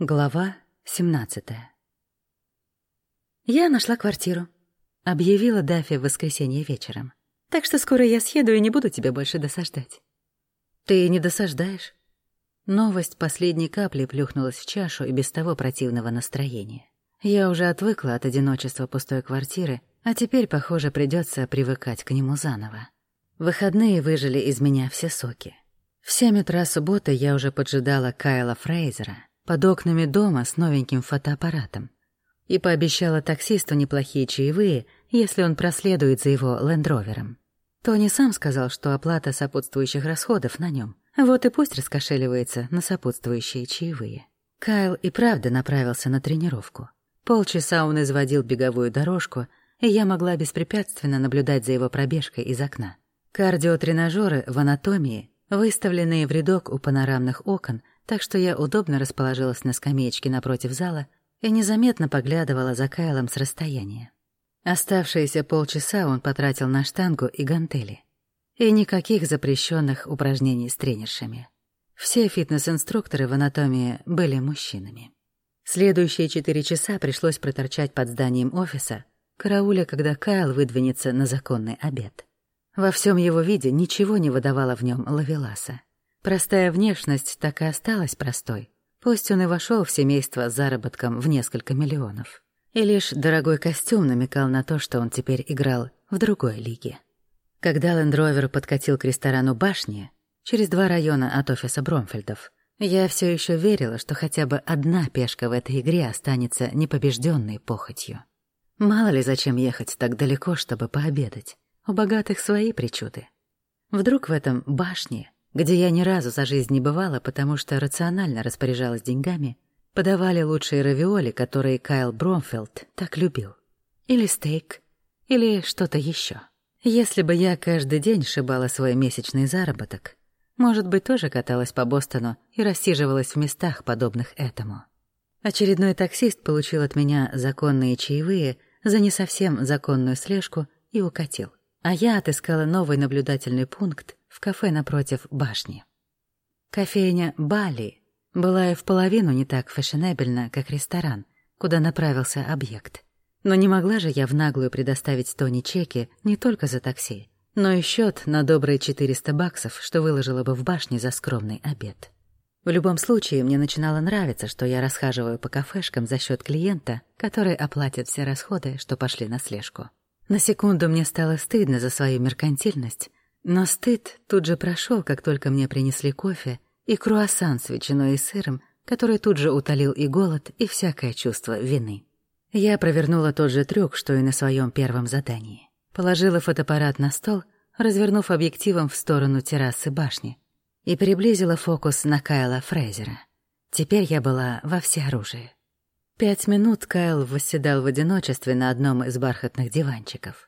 Глава 17 «Я нашла квартиру», — объявила Даффи в воскресенье вечером. «Так что скоро я съеду и не буду тебя больше досаждать». «Ты не досаждаешь?» Новость последней капли плюхнулась в чашу и без того противного настроения. Я уже отвыкла от одиночества пустой квартиры, а теперь, похоже, придется привыкать к нему заново. Выходные выжили из меня все соки. В семь утра субботы я уже поджидала Кайла Фрейзера под окнами дома с новеньким фотоаппаратом и пообещала таксисту неплохие чаевые, если он проследует за его лендровером. Тони сам сказал, что оплата сопутствующих расходов на нем. Вот и пусть раскошеливается на сопутствующие чаевые. Кайл и правда направился на тренировку. Полчаса он изводил беговую дорожку, и я могла беспрепятственно наблюдать за его пробежкой из окна. Кардиотренажеры в анатомии, выставленные в рядок у панорамных окон, так что я удобно расположилась на скамеечке напротив зала и незаметно поглядывала за Кайлом с расстояния. Оставшиеся полчаса он потратил на штангу и гантели. И никаких запрещенных упражнений с тренершами. Все фитнес-инструкторы в анатомии были мужчинами. Следующие четыре часа пришлось проторчать под зданием офиса, карауля, когда Кайл выдвинется на законный обед. Во всем его виде ничего не выдавало в нем лавеласа. Простая внешность так и осталась простой. Пусть он и вошел в семейство с заработком в несколько миллионов. И лишь дорогой костюм намекал на то, что он теперь играл в другой лиге. Когда Лендровер подкатил к ресторану «Башни», через два района от офиса Бромфельдов, я все еще верила, что хотя бы одна пешка в этой игре останется непобежденной похотью. Мало ли зачем ехать так далеко, чтобы пообедать. У богатых свои причуды. Вдруг в этом «Башне» где я ни разу за жизнь не бывала, потому что рационально распоряжалась деньгами, подавали лучшие равиоли, которые Кайл Бромфилд так любил. Или стейк, или что-то еще. Если бы я каждый день шибала свой месячный заработок, может быть, тоже каталась по Бостону и рассиживалась в местах, подобных этому. Очередной таксист получил от меня законные чаевые за не совсем законную слежку и укатил. А я отыскала новый наблюдательный пункт в кафе напротив башни. Кофейня «Бали» была и в половину не так фешенебельна, как ресторан, куда направился объект. Но не могла же я в наглую предоставить Тони чеки не только за такси, но и счет на добрые 400 баксов, что выложила бы в башне за скромный обед. В любом случае, мне начинало нравиться, что я расхаживаю по кафешкам за счет клиента, который оплатит все расходы, что пошли на слежку. На секунду мне стало стыдно за свою меркантильность, но стыд тут же прошел, как только мне принесли кофе и круассан с ветчиной и сыром, который тут же утолил и голод, и всякое чувство вины. Я провернула тот же трюк, что и на своем первом задании. Положила фотоаппарат на стол, развернув объективом в сторону террасы башни, и приблизила фокус на Кайла Фрейзера. Теперь я была во всеоружии. Пять минут Кайл восседал в одиночестве на одном из бархатных диванчиков.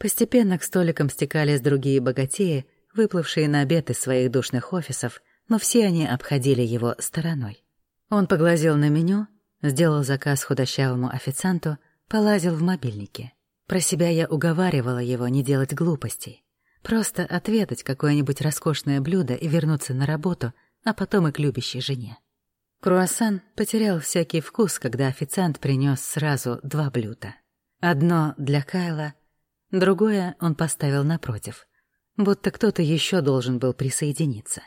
Постепенно к столикам стекались другие богатеи, выплывшие на обед из своих душных офисов, но все они обходили его стороной. Он поглазел на меню, сделал заказ худощавому официанту, полазил в мобильнике. Про себя я уговаривала его не делать глупостей. Просто отведать какое-нибудь роскошное блюдо и вернуться на работу, а потом и к любящей жене. Круассан потерял всякий вкус, когда официант принес сразу два блюда. Одно для Кайла, Другое он поставил напротив, будто кто-то еще должен был присоединиться.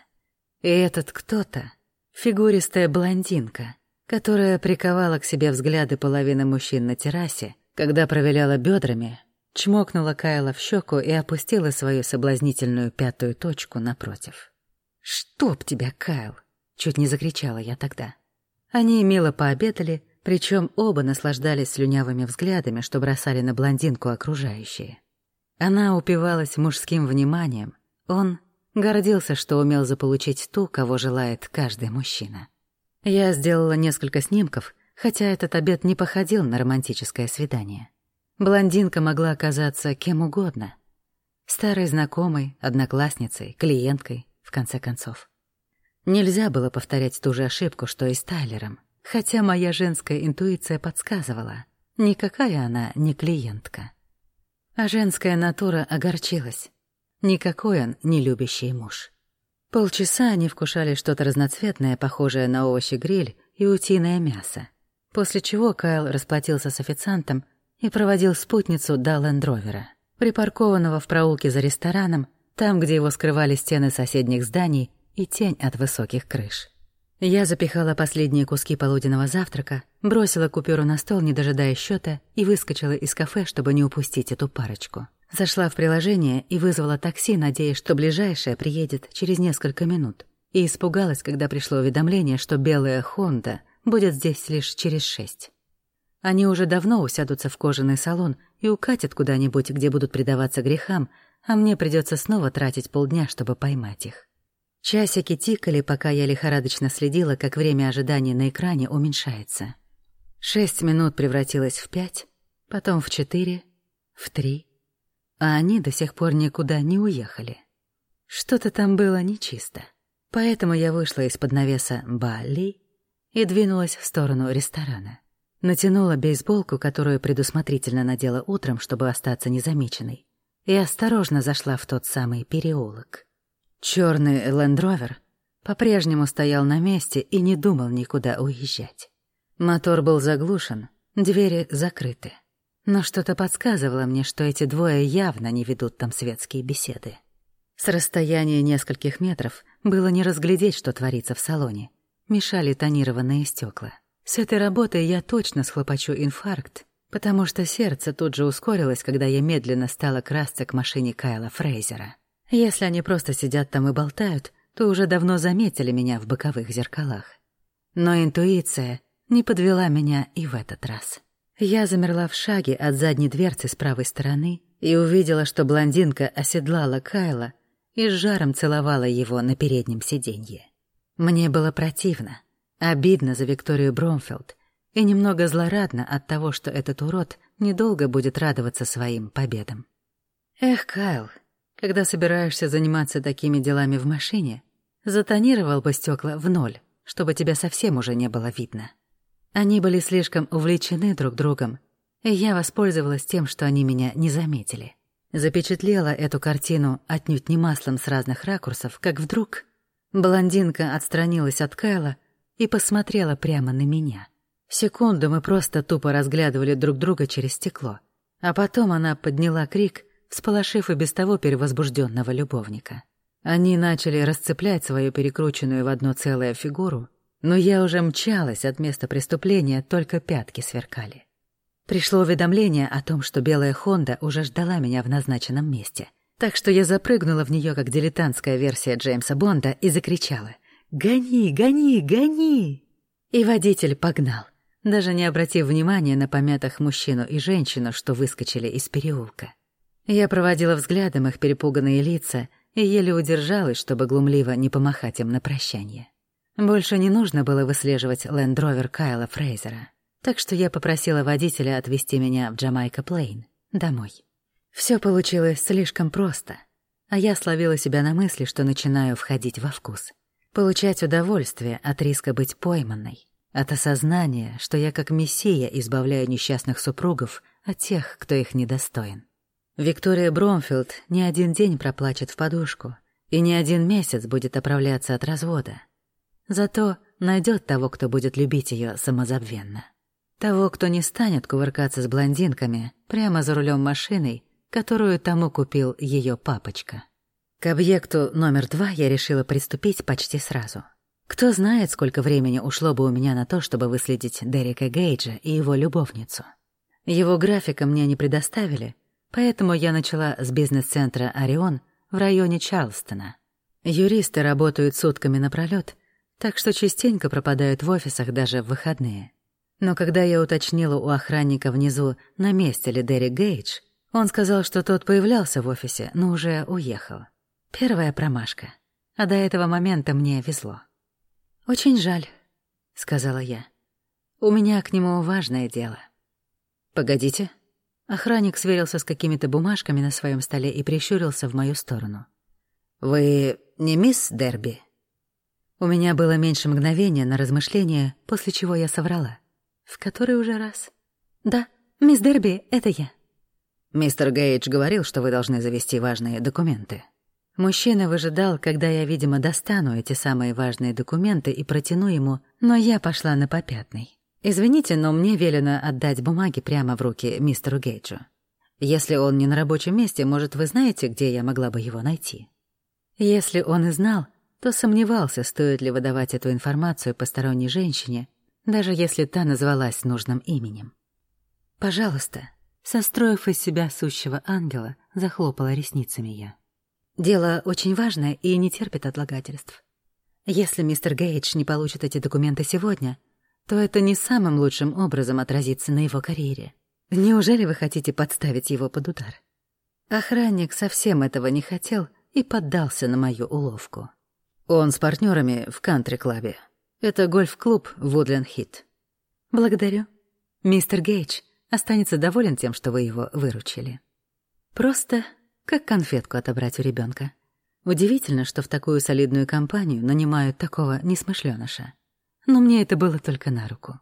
И этот кто-то — фигуристая блондинка, которая приковала к себе взгляды половины мужчин на террасе, когда провиляла бедрами, чмокнула Кайла в щеку и опустила свою соблазнительную пятую точку напротив. «Чтоб тебя, Кайл!» — чуть не закричала я тогда. Они мило пообедали, причем оба наслаждались слюнявыми взглядами, что бросали на блондинку окружающие. Она упивалась мужским вниманием, он гордился, что умел заполучить ту, кого желает каждый мужчина. Я сделала несколько снимков, хотя этот обед не походил на романтическое свидание. Блондинка могла оказаться кем угодно. Старой знакомой, одноклассницей, клиенткой, в конце концов. Нельзя было повторять ту же ошибку, что и с Тайлером. Хотя моя женская интуиция подсказывала, никакая она не клиентка. А женская натура огорчилась. Никакой он не любящий муж. Полчаса они вкушали что-то разноцветное, похожее на овощи-гриль, и и утиное мясо. После чего Кайл расплатился с официантом и проводил спутницу до лендровера, припаркованного в проулке за рестораном, там, где его скрывали стены соседних зданий и тень от высоких крыш. Я запихала последние куски полуденного завтрака, бросила купюру на стол, не дожидая счета, и выскочила из кафе, чтобы не упустить эту парочку. Зашла в приложение и вызвала такси, надеясь, что ближайшее приедет через несколько минут. И испугалась, когда пришло уведомление, что белая «Хонда» будет здесь лишь через шесть. Они уже давно усядутся в кожаный салон и укатят куда-нибудь, где будут предаваться грехам, а мне придется снова тратить полдня, чтобы поймать их. Часики тикали, пока я лихорадочно следила, как время ожидания на экране уменьшается. Шесть минут превратилось в пять, потом в четыре, в три, а они до сих пор никуда не уехали. Что-то там было нечисто. Поэтому я вышла из-под навеса Бали и двинулась в сторону ресторана. Натянула бейсболку, которую предусмотрительно надела утром, чтобы остаться незамеченной, и осторожно зашла в тот самый переулок. Черный лендровер по-прежнему стоял на месте и не думал никуда уезжать. Мотор был заглушен, двери закрыты. Но что-то подсказывало мне, что эти двое явно не ведут там светские беседы. С расстояния нескольких метров было не разглядеть, что творится в салоне. Мешали тонированные стекла. С этой работой я точно схлопочу инфаркт, потому что сердце тут же ускорилось, когда я медленно стала красться к машине Кайла Фрейзера. Если они просто сидят там и болтают, то уже давно заметили меня в боковых зеркалах. Но интуиция не подвела меня и в этот раз. Я замерла в шаге от задней дверцы с правой стороны и увидела, что блондинка оседлала Кайла и с жаром целовала его на переднем сиденье. Мне было противно, обидно за Викторию Бромфилд и немного злорадно от того, что этот урод недолго будет радоваться своим победам. Эх, Кайл, когда собираешься заниматься такими делами в машине, затонировал бы стекла в ноль, чтобы тебя совсем уже не было видно. Они были слишком увлечены друг другом, и я воспользовалась тем, что они меня не заметили. Запечатлела эту картину отнюдь не маслом с разных ракурсов, как вдруг блондинка отстранилась от Кайла и посмотрела прямо на меня. Секунду мы просто тупо разглядывали друг друга через стекло, а потом она подняла крик — сполошив и без того перевозбужденного любовника. Они начали расцеплять свою перекрученную в одно целое фигуру, но я уже мчалась от места преступления, только пятки сверкали. Пришло уведомление о том, что белая Хонда уже ждала меня в назначенном месте. Так что я запрыгнула в нее как дилетантская версия Джеймса Бонда и закричала «Гони, гони, гони!» И водитель погнал, даже не обратив внимания на помятых мужчину и женщину, что выскочили из переулка. Я проводила взглядом их перепуганные лица и еле удержалась, чтобы глумливо не помахать им на прощание. Больше не нужно было выслеживать лендровер Кайла Фрейзера, так что я попросила водителя отвезти меня в Джамайка Плейн, домой. Все получилось слишком просто, а я словила себя на мысли, что начинаю входить во вкус. Получать удовольствие от риска быть пойманной, от осознания, что я как мессия избавляю несчастных супругов от тех, кто их недостоин. Виктория Бромфилд не один день проплачет в подушку и не один месяц будет оправляться от развода. Зато найдет того, кто будет любить ее самозабвенно. Того, кто не станет кувыркаться с блондинками прямо за рулем машины, которую тому купил ее папочка. К объекту номер два я решила приступить почти сразу. Кто знает, сколько времени ушло бы у меня на то, чтобы выследить Дерека Гейджа и его любовницу. Его графика мне не предоставили, Поэтому я начала с бизнес-центра «Орион» в районе Чарлстона. Юристы работают сутками напролёт, так что частенько пропадают в офисах даже в выходные. Но когда я уточнила у охранника внизу, на месте ли Дерек Гейдж, он сказал, что тот появлялся в офисе, но уже уехал. Первая промашка. А до этого момента мне везло. «Очень жаль», — сказала я. «У меня к нему важное дело». «Погодите», Охранник сверился с какими-то бумажками на своем столе и прищурился в мою сторону. «Вы не мисс Дерби?» У меня было меньше мгновения на размышление, после чего я соврала. В который уже раз? «Да, мисс Дерби, это я». «Мистер Гейдж говорил, что вы должны завести важные документы». Мужчина выжидал, когда я, видимо, достану эти самые важные документы и протяну ему, но я пошла на попятный. Извините, но мне велено отдать бумаги прямо в руки мистеру Гейджу. Если он не на рабочем месте, может, вы знаете, где я могла бы его найти? Если он и знал, то сомневался, стоит ли выдавать эту информацию посторонней женщине, даже если та назвалась нужным именем. «Пожалуйста», состроив из себя сущего ангела, захлопала ресницами я. «Дело очень важное и не терпит отлагательств. Если мистер Гейдж не получит эти документы сегодня, то это не самым лучшим образом отразится на его карьере. Неужели вы хотите подставить его под удар?» Охранник совсем этого не хотел и поддался на мою уловку. Он с партнерами в кантри-клабе. Это гольф-клуб Вудленд-Хит. Благодарю. Мистер Гейдж останется доволен тем, что вы его выручили. Просто как конфетку отобрать у ребенка. Удивительно, что в такую солидную компанию нанимают такого несмышленыша. Но мне это было только на руку.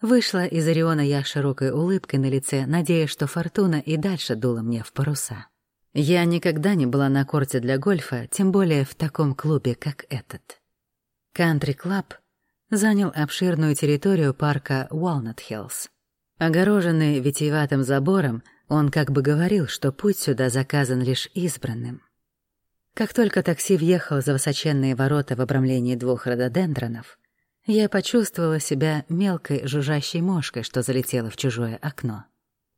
Вышла из Ориона я с широкой улыбкой на лице, надеясь, что фортуна и дальше дула мне в паруса. Я никогда не была на корте для гольфа, тем более в таком клубе, как этот. Кантри Клаб занял обширную территорию парка Уолнет-Хиллз. Огороженный витиеватым забором, он как бы говорил, что путь сюда заказан лишь избранным. Как только такси въехало за высоченные ворота в обрамлении двух рододендронов, я почувствовала себя мелкой жужжащей мошкой, что залетела в чужое окно.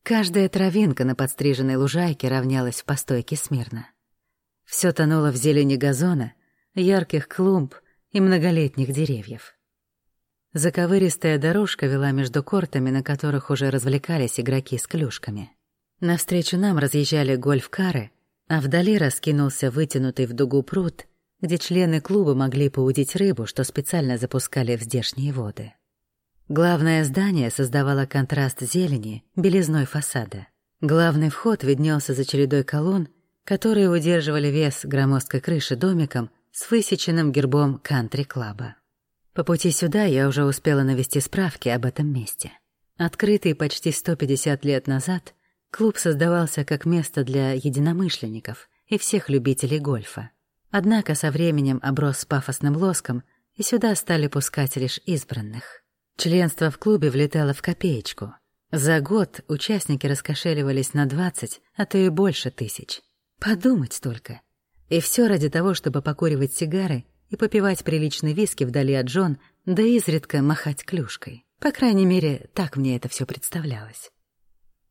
Каждая травинка на подстриженной лужайке равнялась в постойке смирно. Все тонуло в зелени газона, ярких клумб и многолетних деревьев. Заковыристая дорожка вела между кортами, на которых уже развлекались игроки с клюшками. Навстречу нам разъезжали гольф-кары, а вдали раскинулся вытянутый в дугу пруд, где члены клуба могли поудить рыбу, что специально запускали в здешние воды. Главное здание создавало контраст зелени, белизной фасада. Главный вход виднелся за чередой колонн, которые удерживали вес громоздкой крыши домиком с высеченным гербом кантри-клаба. По пути сюда я уже успела навести справки об этом месте. Открытый почти 150 лет назад, клуб создавался как место для единомышленников и всех любителей гольфа. Однако со временем оброс пафосным лоском, и сюда стали пускать лишь избранных. Членство в клубе влетало в копеечку. За год участники раскошеливались на 20, а то и больше тысяч. Подумать только. И все ради того, чтобы покуривать сигары и попивать приличный виски вдали от Джон, да изредка махать клюшкой. По крайней мере, так мне это все представлялось.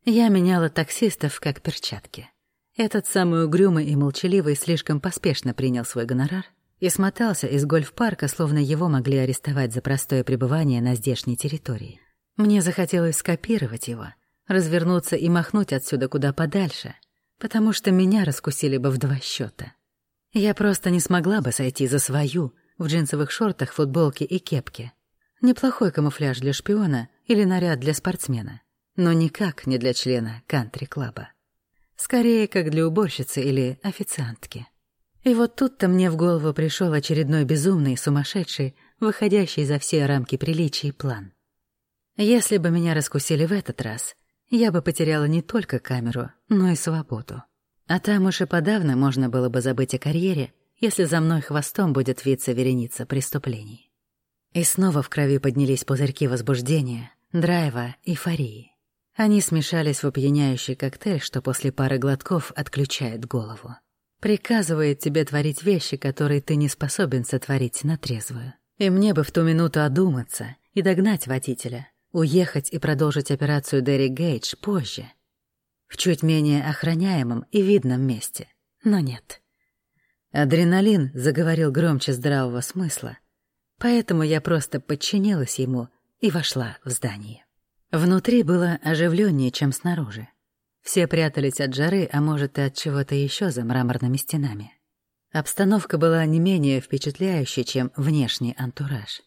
Я меняла таксистов как перчатки. Этот самый угрюмый и молчаливый слишком поспешно принял свой гонорар, и смотался из гольф-парка, словно его могли арестовать за простое пребывание на здешней территории. Мне захотелось скопировать его, развернуться и махнуть отсюда куда подальше, потому что меня раскусили бы в два счета. Я просто не смогла бы сойти за свою в джинсовых шортах, футболке и кепке. Неплохой камуфляж для шпиона или наряд для спортсмена, но никак не для члена кантри-клаба. Скорее, как для уборщицы или официантки. И вот тут-то мне в голову пришел очередной безумный, сумасшедший, выходящий за все рамки приличий план. Если бы меня раскусили в этот раз, я бы потеряла не только камеру, но и свободу. А там уж и подавно можно было бы забыть о карьере, если за мной хвостом будет виться вереница преступлений. И снова в крови поднялись пузырьки возбуждения, драйва, эйфории. Они смешались в опьяняющий коктейль, что после пары глотков отключает голову приказывает тебе творить вещи, которые ты не способен сотворить на трезвую. И мне бы в ту минуту одуматься и догнать водителя, уехать и продолжить операцию Дерри Гейдж позже, в чуть менее охраняемом и видном месте. Но нет. Адреналин заговорил громче здравого смысла, поэтому я просто подчинилась ему и вошла в здание. Внутри было оживленнее, чем снаружи. Все прятались от жары, а может и от чего-то еще за мраморными стенами. Обстановка была не менее впечатляющей, чем внешний антураж.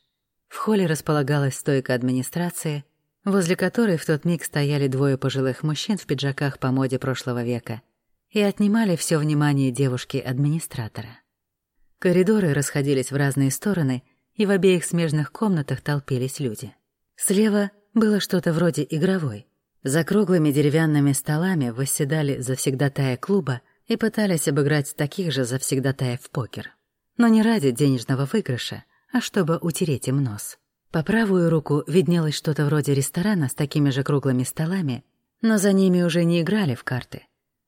В холле располагалась стойка администрации, возле которой в тот миг стояли двое пожилых мужчин в пиджаках по моде прошлого века и отнимали все внимание девушки-администратора. Коридоры расходились в разные стороны, и в обеих смежных комнатах толпились люди. Слева было что-то вроде игровой — за круглыми деревянными столами восседали завсегдатая клуба, и пытались обыграть таких же завсегдатаев в покер. Но не ради денежного выигрыша, а чтобы утереть им нос. По правую руку виднелось что-то вроде ресторана с такими же круглыми столами, но за ними уже не играли в карты,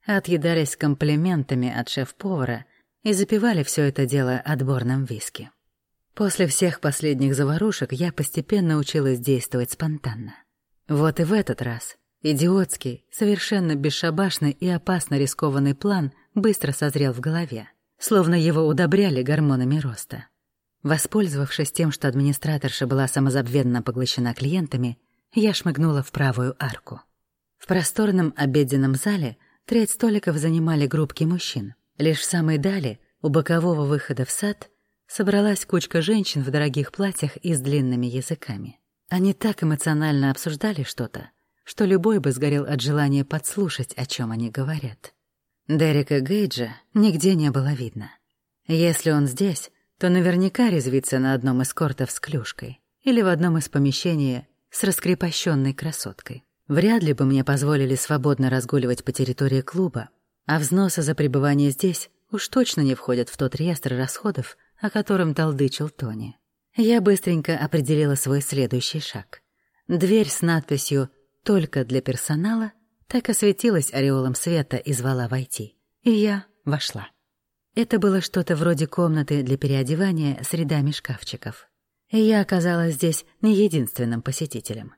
а отъедались комплиментами от шеф-повара и запивали все это дело отборным виски. После всех последних заварушек я постепенно училась действовать спонтанно. Вот и в этот раз идиотский, совершенно бесшабашный и опасно рискованный план быстро созрел в голове, словно его удобряли гормонами роста. Воспользовавшись тем, что администраторша была самозабвенно поглощена клиентами, я шмыгнула в правую арку. В просторном обеденном зале треть столиков занимали группки мужчин. Лишь в самой дали, у бокового выхода в сад, собралась кучка женщин в дорогих платьях и с длинными языками. Они так эмоционально обсуждали что-то, что любой бы сгорел от желания подслушать, о чем они говорят. Дерека Гейджа нигде не было видно. Если он здесь, то наверняка резвится на одном из кортов с клюшкой или в одном из помещений с раскрепощенной красоткой. Вряд ли бы мне позволили свободно разгуливать по территории клуба, а взносы за пребывание здесь уж точно не входят в тот реестр расходов, о котором толдычил Тони. Я быстренько определила свой следующий шаг. Дверь с надписью «Только для персонала» так осветилась ореолом света и звала войти. И я вошла. Это было что-то вроде комнаты для переодевания с рядами шкафчиков. И я оказалась здесь не единственным посетителем.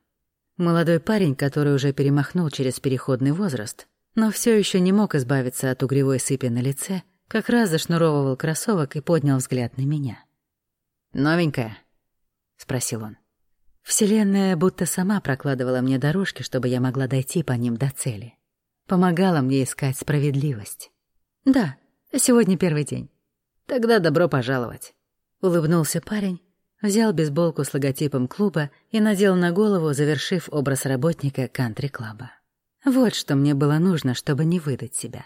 Молодой парень, который уже перемахнул через переходный возраст, но все еще не мог избавиться от угревой сыпи на лице, как раз зашнуровывал кроссовок и поднял взгляд на меня. «Новенькая?» — спросил он. Вселенная будто сама прокладывала мне дорожки, чтобы я могла дойти по ним до цели. Помогала мне искать справедливость. «Да, сегодня первый день». «Тогда добро пожаловать», — улыбнулся парень, взял бейсболку с логотипом клуба и надел на голову, завершив образ работника кантри-клаба. Вот что мне было нужно, чтобы не выдать себя.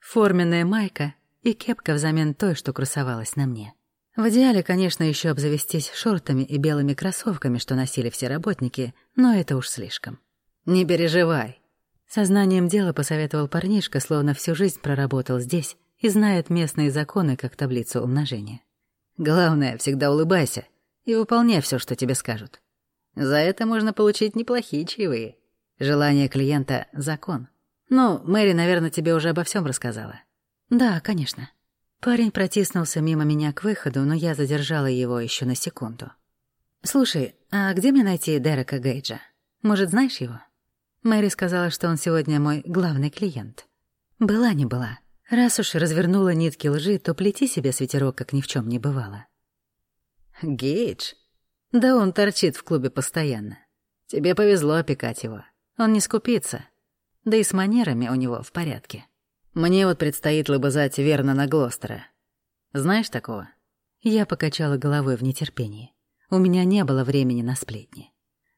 Форменная майка и кепка взамен той, что красовалась на мне. В идеале, конечно, еще обзавестись шортами и белыми кроссовками, что носили все работники, но это уж слишком. «Не переживай», — сознанием дела посоветовал парнишка, словно всю жизнь проработал здесь и знает местные законы, как таблицу умножения. «Главное, всегда улыбайся и выполняй все, что тебе скажут. За это можно получить неплохие чаевые. Желание клиента — закон. Ну, Мэри, наверное, тебе уже обо всем рассказала». «Да, конечно». Парень протиснулся мимо меня к выходу, но я задержала его еще на секунду. «Слушай, а где мне найти Дерека Гейджа? Может, знаешь его?» Мэри сказала, что он сегодня мой главный клиент. Была не была. Раз уж развернула нитки лжи, то плети себе свитерок, как ни в чем не бывало. «Гейдж? Да он торчит в клубе постоянно. Тебе повезло опекать его. Он не скупится. Да и с манерами у него в порядке». Мне вот предстоит лобызать верно на Глостера. Знаешь такого?» Я покачала головой в нетерпении. У меня не было времени на сплетни.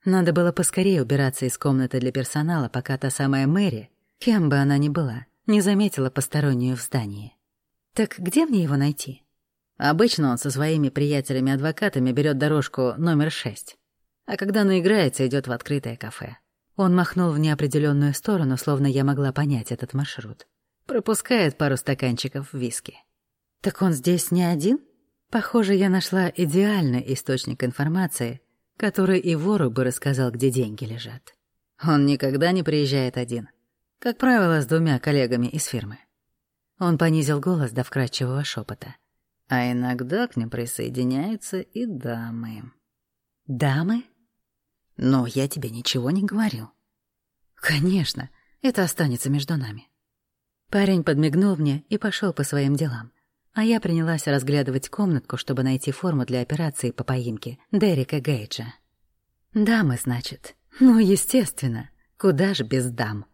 Надо было поскорее убираться из комнаты для персонала, пока та самая Мэри, кем бы она ни была, не заметила постороннюю в здании. «Так где мне его найти?» Обычно он со своими приятелями-адвокатами берет дорожку номер шесть, а когда наиграется, идет в открытое кафе. Он махнул в неопределенную сторону, словно я могла понять этот маршрут. Пропускает пару стаканчиков виски. Так он здесь не один? Похоже, я нашла идеальный источник информации, который и вору бы рассказал, где деньги лежат. Он никогда не приезжает один. Как правило, с двумя коллегами из фирмы. Он понизил голос до вкрадчивого шепота. А иногда к ним присоединяются и дамы. Дамы? Но я тебе ничего не говорил. Конечно, это останется между нами. Парень подмигнул мне и пошел по своим делам. А я принялась разглядывать комнатку, чтобы найти форму для операции по поимке Дерека Гейджа. Дамы, значит. Ну, естественно. Куда ж без дам?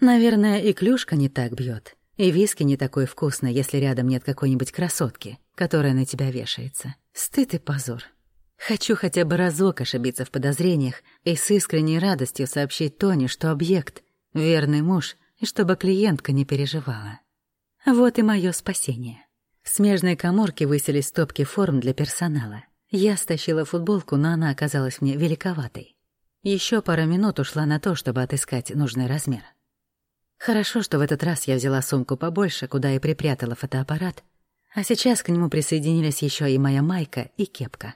Наверное, и клюшка не так бьет, и виски не такой вкусный, если рядом нет какой-нибудь красотки, которая на тебя вешается. Стыд и позор. Хочу хотя бы разок ошибиться в подозрениях и с искренней радостью сообщить Тони, что объект, верный муж — чтобы клиентка не переживала. Вот и мое спасение. В смежной коморке выселись стопки форм для персонала. Я стащила футболку, но она оказалась мне великоватой. Еще пара минут ушла на то, чтобы отыскать нужный размер. Хорошо, что в этот раз я взяла сумку побольше, куда и припрятала фотоаппарат, а сейчас к нему присоединились еще и моя майка и кепка.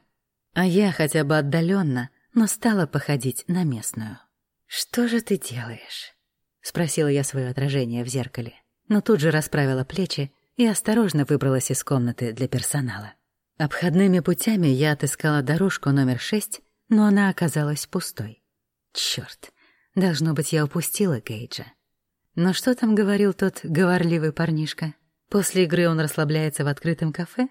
А я хотя бы отдаленно, но стала походить на местную. «Что же ты делаешь?» — спросила я свое отражение в зеркале, но тут же расправила плечи и осторожно выбралась из комнаты для персонала. Обходными путями я отыскала дорожку номер шесть, но она оказалась пустой. Чёрт, должно быть, я упустила Гейджа. Но что там говорил тот говорливый парнишка? После игры он расслабляется в открытом кафе?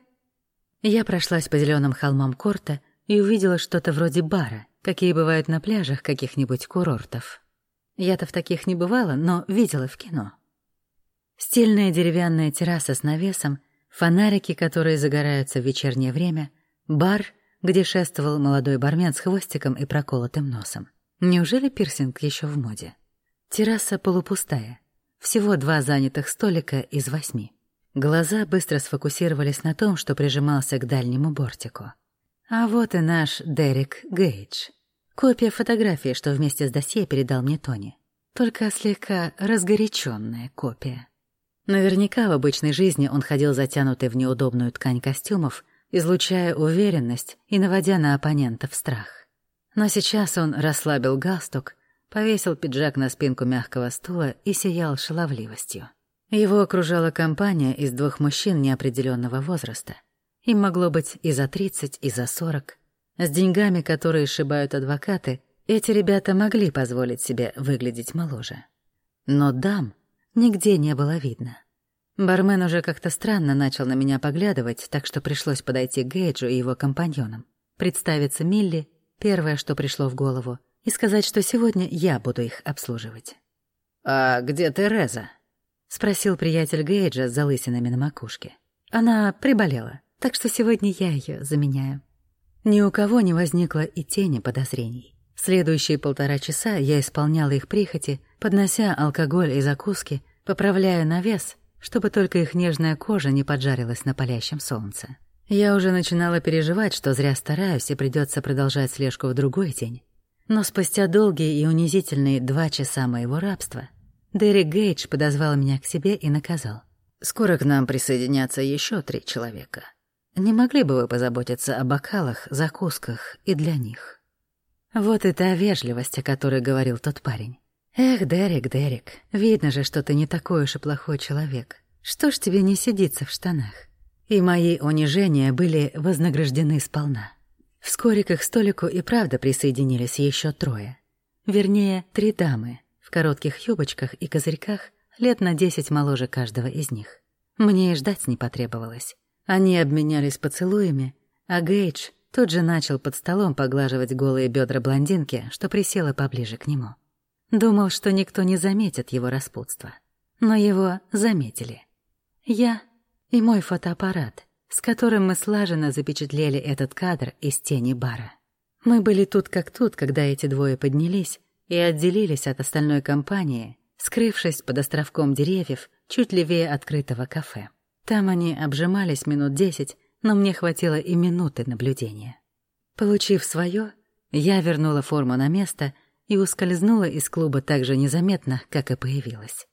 Я прошлась по зеленым холмам корта и увидела что-то вроде бара, какие бывают на пляжах каких-нибудь курортов. Я-то в таких не бывала, но видела в кино. Стильная деревянная терраса с навесом, фонарики, которые загораются в вечернее время, бар, где шествовал молодой бармен с хвостиком и проколотым носом. Неужели пирсинг еще в моде? Терраса полупустая. Всего два занятых столика из восьми. Глаза быстро сфокусировались на том, что прижимался к дальнему бортику. А вот и наш Дерек Гейдж. Копия фотографии, что вместе с досье передал мне Тони. Только слегка разгоряченная копия. Наверняка в обычной жизни он ходил затянутый в неудобную ткань костюмов, излучая уверенность и наводя на оппонентов страх. Но сейчас он расслабил галстук, повесил пиджак на спинку мягкого стула и сиял шаловливостью. Его окружала компания из двух мужчин неопределенного возраста. Им могло быть и за 30, и за 40. С деньгами, которые сшибают адвокаты, эти ребята могли позволить себе выглядеть моложе. Но дам нигде не было видно. Бармен уже как-то странно начал на меня поглядывать, так что пришлось подойти к Гейджу и его компаньонам, представиться Милли, первое, что пришло в голову — и сказать, что сегодня я буду их обслуживать. «А где Тереза?» — спросил приятель Гейджа с залысинами на макушке. Она приболела, так что сегодня я ее заменяю. Ни у кого не возникло и тени подозрений. Следующие полтора часа я исполняла их прихоти, поднося алкоголь и закуски, поправляя навес, чтобы только их нежная кожа не поджарилась на палящем солнце. Я уже начинала переживать, что зря стараюсь и придется продолжать слежку в другой день. Но спустя долгие и унизительные два часа моего рабства Дерек Гейдж подозвал меня к себе и наказал. «Скоро к нам присоединятся еще три человека. Не могли бы вы позаботиться о бокалах, закусках и для них?» Вот и та вежливость, о которой говорил тот парень. «Эх, Дерек, Дерек, видно же, что ты не такой уж и плохой человек. Что ж тебе не сидится в штанах?» И мои унижения были вознаграждены сполна. Вскоре к их столику и правда присоединились еще трое. Вернее, три дамы в коротких юбочках и козырьках, лет на десять моложе каждого из них. Мне и ждать не потребовалось. Они обменялись поцелуями, а Гейдж тут же начал под столом поглаживать голые бедра блондинки, что присела поближе к нему. Думал, что никто не заметит его распутство. Но его заметили. Я и мой фотоаппарат — с которым мы слаженно запечатлели этот кадр из тени бара. Мы были тут как тут, когда эти двое поднялись и отделились от остальной компании, скрывшись под островком деревьев чуть левее открытого кафе. Там они обжимались минут десять, но мне хватило и минуты наблюдения. Получив свое, я вернула форму на место и ускользнула из клуба так же незаметно, как и появилась.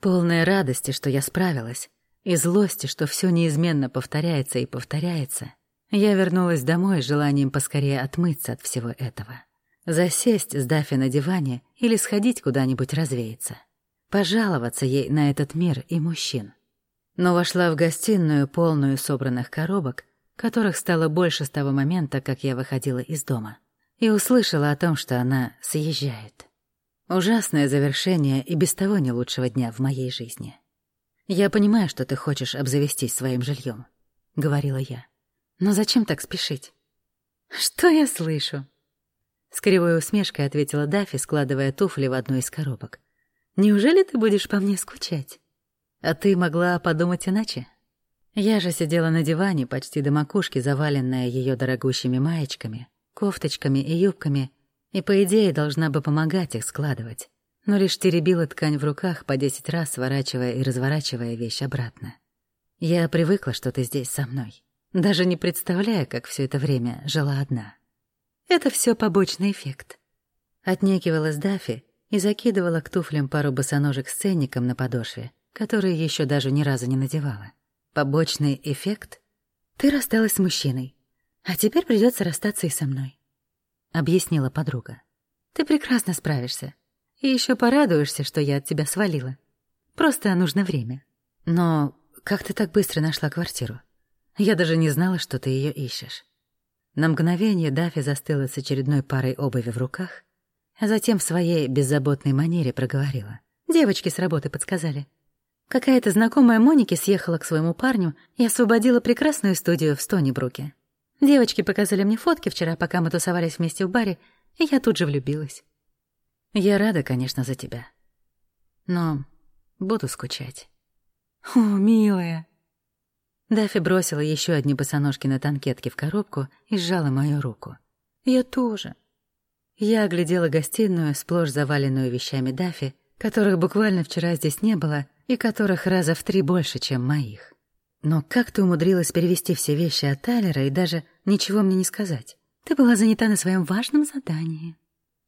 Полная радости, что я справилась, и злости, что все неизменно повторяется и повторяется, я вернулась домой с желанием поскорее отмыться от всего этого. Засесть с Даффи на диване или сходить куда-нибудь развеяться. Пожаловаться ей на этот мир и мужчин. Но вошла в гостиную, полную собранных коробок, которых стало больше с того момента, как я выходила из дома, и услышала о том, что она съезжает. Ужасное завершение и без того не лучшего дня в моей жизни. «Я понимаю, что ты хочешь обзавестись своим жильем, говорила я. «Но зачем так спешить?» «Что я слышу?» С кривой усмешкой ответила Даффи, складывая туфли в одну из коробок. «Неужели ты будешь по мне скучать? А ты могла подумать иначе?» Я же сидела на диване, почти до макушки, заваленная ее дорогущими маечками, кофточками и юбками, и, по идее, должна бы помогать их складывать но лишь теребила ткань в руках по десять раз, сворачивая и разворачивая вещь обратно. Я привыкла, что ты здесь со мной, даже не представляя, как все это время жила одна. Это все побочный эффект. Отнекивалась Дафи, и закидывала к туфлям пару босоножек с ценником на подошве, которые еще даже ни разу не надевала. Побочный эффект? Ты рассталась с мужчиной, а теперь придется расстаться и со мной, объяснила подруга. Ты прекрасно справишься. И еще порадуешься, что я от тебя свалила. Просто нужно время. Но как ты так быстро нашла квартиру? Я даже не знала, что ты ее ищешь. На мгновение Даффи застыла с очередной парой обуви в руках, а затем в своей беззаботной манере проговорила. Девочки с работы подсказали. Какая-то знакомая Моники съехала к своему парню и освободила прекрасную студию в Стонибруке. Девочки показали мне фотки вчера, пока мы тусовались вместе в баре, и я тут же влюбилась. Я рада, конечно, за тебя. Но буду скучать. О, милая. Даффи бросила еще одни босоножки на танкетке в коробку и сжала мою руку. Я тоже. Я оглядела гостиную, сплошь заваленную вещами Даффи, которых буквально вчера здесь не было и которых раза в три больше, чем моих. Но как ты умудрилась перевести все вещи от Тайлера и даже ничего мне не сказать? Ты была занята на своем важном задании.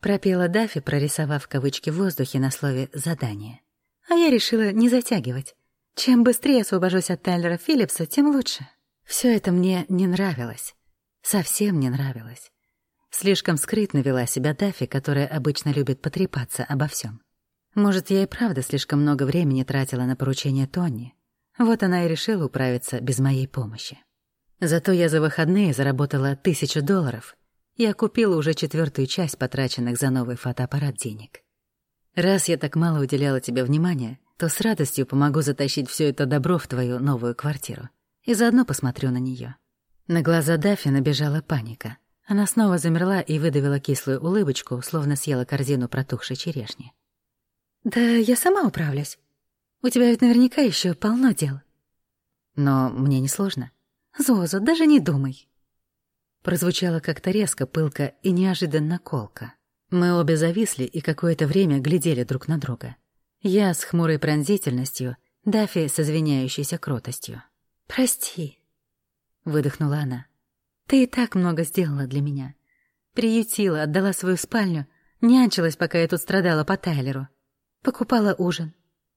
Пропела Даффи, прорисовав кавычки в воздухе на слове «задание». А я решила не затягивать. Чем быстрее освобожусь от Тайлера Филлипса, тем лучше. Все это мне не нравилось. Совсем не нравилось. Слишком скрытно вела себя Даффи, которая обычно любит потрепаться обо всем. Может, я и правда слишком много времени тратила на поручение Тони. Вот она и решила управиться без моей помощи. Зато я за выходные заработала тысячу долларов и окупила уже четвертую часть потраченных за новый фотоаппарат денег. Раз я так мало уделяла тебе внимания, то с радостью помогу затащить все это добро в твою новую квартиру и заодно посмотрю на нее. На глаза Даффи набежала паника. Она снова замерла и выдавила кислую улыбочку, словно съела корзину протухшей черешни. «Да я сама управлюсь. У тебя ведь наверняка еще полно дел». «Но мне не сложно». «Зоза, даже не думай». Прозвучало как-то резко, пылко и неожиданно колко. Мы обе зависли и какое-то время глядели друг на друга. Я с хмурой пронзительностью, Даффи с извиняющейся кротостью. «Прости», — выдохнула она. «Ты и так много сделала для меня. Приютила, отдала свою спальню, нянчилась, пока я тут страдала по Тайлеру. Покупала ужин.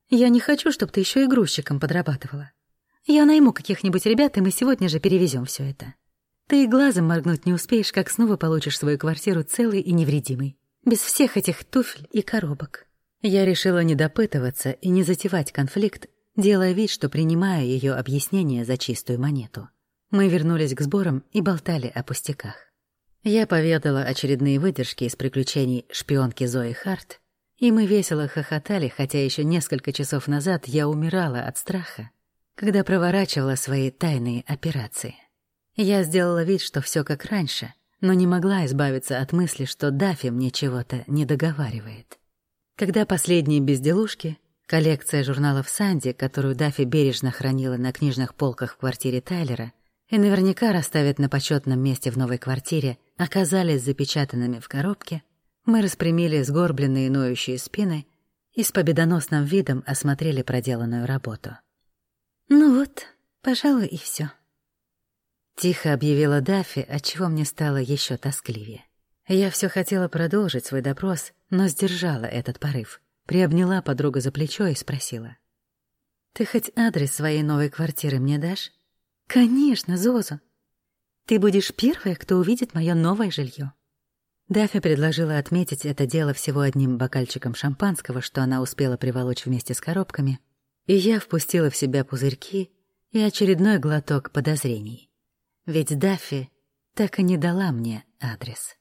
Я не хочу, чтобы ты еще и грузчиком подрабатывала. Я найму каких-нибудь ребят, и мы сегодня же перевезем все это. Ты и глазом моргнуть не успеешь, как снова получишь свою квартиру целой и невредимой. Без всех этих туфель и коробок. Я решила не допытываться и не затевать конфликт, делая вид, что принимаю ее объяснение за чистую монету. Мы вернулись к сборам и болтали о пустяках. Я поведала очередные выдержки из приключений шпионки Зои Харт, и мы весело хохотали, хотя еще несколько часов назад я умирала от страха, когда проворачивала свои тайные операции. Я сделала вид, что все как раньше, но не могла избавиться от мысли, что Дафи мне чего-то не договаривает. Когда последние безделушки, коллекция журналов Санди, которую Дафи бережно хранила на книжных полках в квартире Тайлера и наверняка расставит на почетном месте в новой квартире, оказались запечатанными в коробке, мы распрямили сгорбленные ноющие спины и с победоносным видом осмотрели проделанную работу. «Ну вот, пожалуй, и все. Тихо объявила Даффи, отчего мне стало еще тоскливее. Я все хотела продолжить свой допрос, но сдержала этот порыв. Приобняла подругу за плечо и спросила. «Ты хоть адрес своей новой квартиры мне дашь?» «Конечно, Зозу. Ты будешь первая, кто увидит мое новое жилье. Даффи предложила отметить это дело всего одним бокальчиком шампанского, что она успела приволочь вместе с коробками, и я впустила в себя пузырьки и очередной глоток подозрений. Ведь Даффи так и не дала мне адрес.